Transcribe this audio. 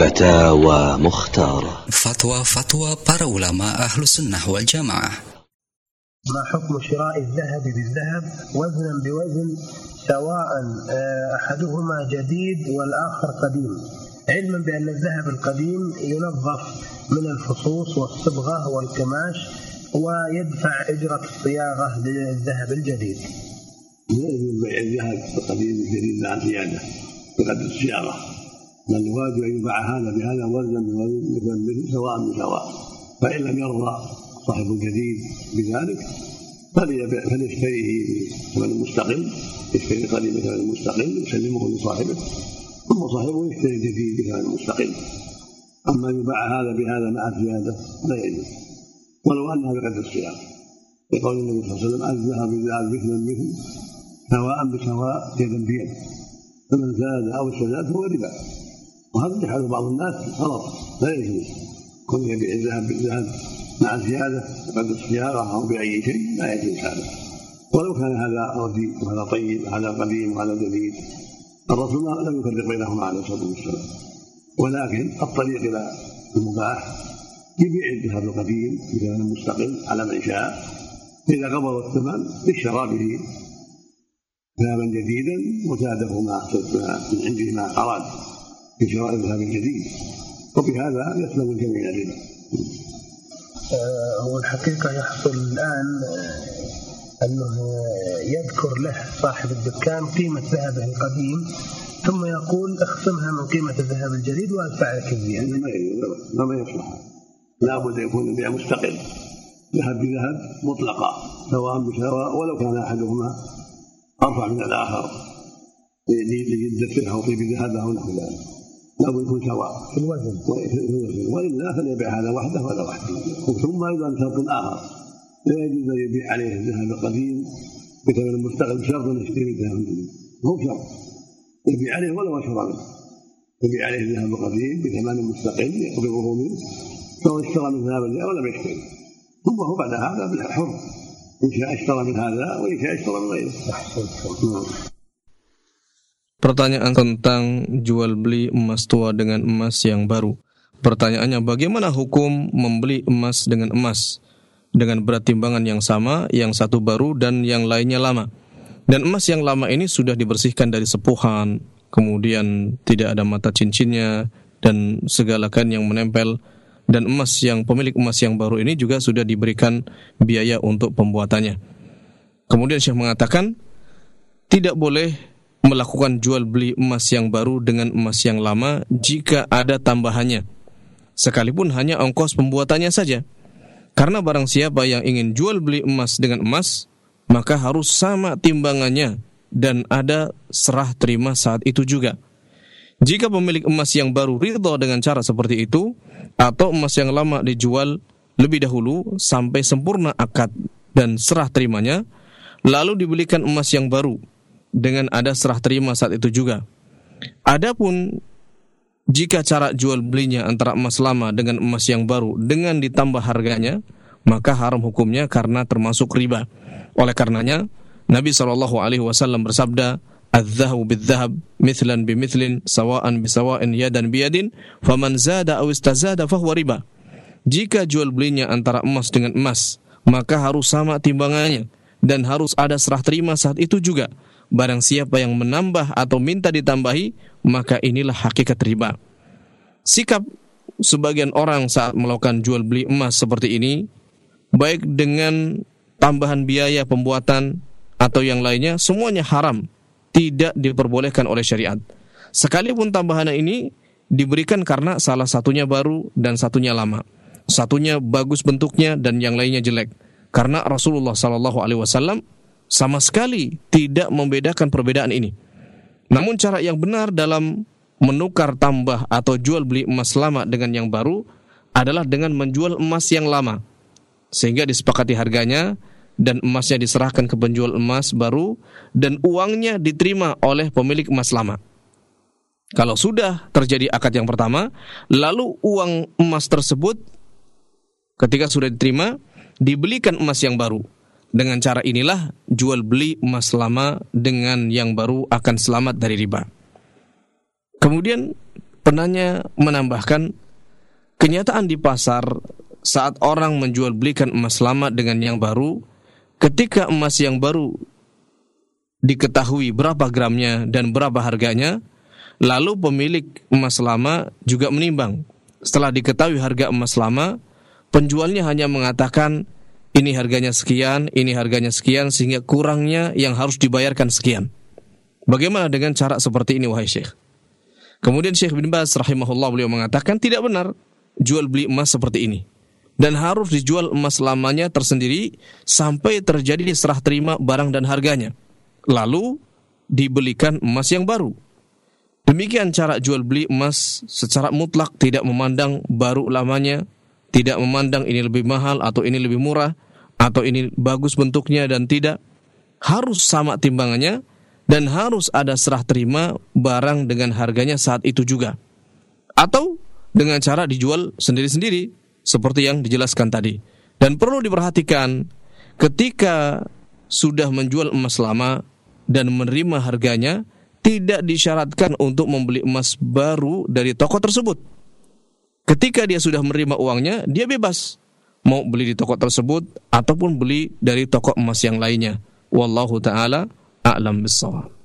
فتاوى مختارة. Fatwa-fatwa para ulama sunnah wal jamaah ما حكم شراء الذهب بالذهب؟ وزنا بوزن سواء آه، أحدهما جديد والآخر قديم. علما بأن الذهب القديم ينظف من الفصوص والصبغة والقماش ويدفع إجرة الصياغة للذهب الجديد. لا يجوز بيع الذهب القديم الجديد مع زياده بقدر الصياغه بل الواجب أن يباع هذا بهذا وزنا بوزن مثل مثل سواء بسواء فإن لم يرضى صاحب الجديد بذلك فليشتريه بثمن مستقل. يشتري القديم بثمن مستقل يسلمه لصاحبه ثم صاحبه يشتري الجديد بثمن مستقل. أما يباع هذا بهذا مع زيادة لا يجوز. ولو أنها بقدر الصياغه لقول النبي صلى الله عليه وسلم الذهب بالذهب مثلا مثل سواء بسواء يدا بيد. فمن زاد أو استزاد فهو ربا. وهذا يحل بعض الناس غلط لا يجوز. كن يبيع الذهب بالذهب مع زيادة بقدر الصياغه أو بأي شيء لا يجوز هذا. ولو كان هذا رديء وهذا طيب وهذا قديم وهذا جديد. الرسول لم يفرق بينهما عليه الصلاة والسلام. ولكن الطريق إلى المباح يبيع الذهب القديم بثمن مستقل على من شاء. فإذا قبض الثمن اشترى به ذهبا جديدا وزاده ما من عنده ما أراد في شراء الذهب الجديد وبهذا يسلم الجميع الربا آه، هو الحقيقة يحصل الآن آه، أنه يذكر له صاحب الدكان قيمة ذهبه القديم ثم يقول اخصمها من قيمة الذهب الجديد وأدفع لك الزيادة. يعني ما ما ما يصلح. لابد يكون البيع مستقل. ذهب بذهب مطلقا سواء بسواء ولو كان أحدهما أرفع من الآخر لجدته أو طيب ذهبه أو نحو ذلك. لابد يكون سواء في الوزن. والا فليبيع هذا وحده وهذا وحده. ثم أيضا شرط آخر. لا يجوز أن يبيع عليه الذهب القديم بثمن مستقل بشرط أن يشتري الذهب الجديد. مو شرط يبيع عليه ولو اشترى منه يبيع عليه الذهب القديم بثمن مستقل يقبضه منه. سواء اشترى من ذهب أو لم يشتري. ثم هو بعد هذا حر إن شاء اشترى من هذا وإن شاء اشترى من غيره. Pertanyaan tentang jual beli emas tua dengan emas yang baru. Pertanyaannya bagaimana hukum membeli emas dengan emas dengan berat timbangan yang sama, yang satu baru dan yang lainnya lama. Dan emas yang lama ini sudah dibersihkan dari sepuhan, kemudian tidak ada mata cincinnya dan segala kan yang menempel dan emas yang pemilik emas yang baru ini juga sudah diberikan biaya untuk pembuatannya. Kemudian Syekh mengatakan tidak boleh melakukan jual beli emas yang baru dengan emas yang lama jika ada tambahannya, sekalipun hanya ongkos pembuatannya saja. Karena barang siapa yang ingin jual beli emas dengan emas, maka harus sama timbangannya dan ada serah terima saat itu juga. Jika pemilik emas yang baru ridho dengan cara seperti itu, atau emas yang lama dijual lebih dahulu sampai sempurna akad dan serah terimanya, lalu dibelikan emas yang baru dengan ada serah terima saat itu juga. Adapun jika cara jual belinya antara emas lama dengan emas yang baru dengan ditambah harganya, maka haram hukumnya karena termasuk riba. Oleh karenanya, Nabi Shallallahu Alaihi Wasallam bersabda, "Al-dhahabu bil-dhahab, mithlan bimithlin, sawaan bisawa'in yadan biyadin, faman zada aw istazada fahuwa riba." Jika jual belinya antara emas dengan emas, maka harus sama timbangannya dan harus ada serah terima saat itu juga. Barang siapa yang menambah atau minta ditambahi, maka inilah hakikat riba. Sikap sebagian orang saat melakukan jual beli emas seperti ini, baik dengan tambahan biaya pembuatan atau yang lainnya, semuanya haram, tidak diperbolehkan oleh syariat. Sekalipun tambahan ini diberikan karena salah satunya baru dan satunya lama. Satunya bagus bentuknya dan yang lainnya jelek. Karena Rasulullah Shallallahu Alaihi Wasallam sama sekali tidak membedakan perbedaan ini. Namun cara yang benar dalam menukar tambah atau jual beli emas lama dengan yang baru adalah dengan menjual emas yang lama sehingga disepakati harganya dan emasnya diserahkan ke penjual emas baru dan uangnya diterima oleh pemilik emas lama. Kalau sudah terjadi akad yang pertama, lalu uang emas tersebut ketika sudah diterima dibelikan emas yang baru. Dengan cara inilah jual beli emas lama dengan yang baru akan selamat dari riba. Kemudian penanya menambahkan kenyataan di pasar saat orang menjual belikan emas lama dengan yang baru ketika emas yang baru diketahui berapa gramnya dan berapa harganya lalu pemilik emas lama juga menimbang setelah diketahui harga emas lama penjualnya hanya mengatakan ini harganya sekian, ini harganya sekian sehingga kurangnya yang harus dibayarkan sekian. Bagaimana dengan cara seperti ini wahai Syekh? Kemudian Syekh bin Baz rahimahullah beliau mengatakan tidak benar jual beli emas seperti ini. Dan harus dijual emas lamanya tersendiri sampai terjadi serah terima barang dan harganya. Lalu dibelikan emas yang baru. Demikian cara jual beli emas secara mutlak tidak memandang baru lamanya, tidak memandang ini lebih mahal atau ini lebih murah atau ini bagus bentuknya dan tidak harus sama timbangannya dan harus ada serah terima barang dengan harganya saat itu juga. Atau dengan cara dijual sendiri-sendiri seperti yang dijelaskan tadi. Dan perlu diperhatikan ketika sudah menjual emas lama dan menerima harganya tidak disyaratkan untuk membeli emas baru dari toko tersebut. Ketika dia sudah menerima uangnya, dia bebas mau beli di toko tersebut ataupun beli dari toko emas yang lainnya. Wallahu taala a'lam bissawab.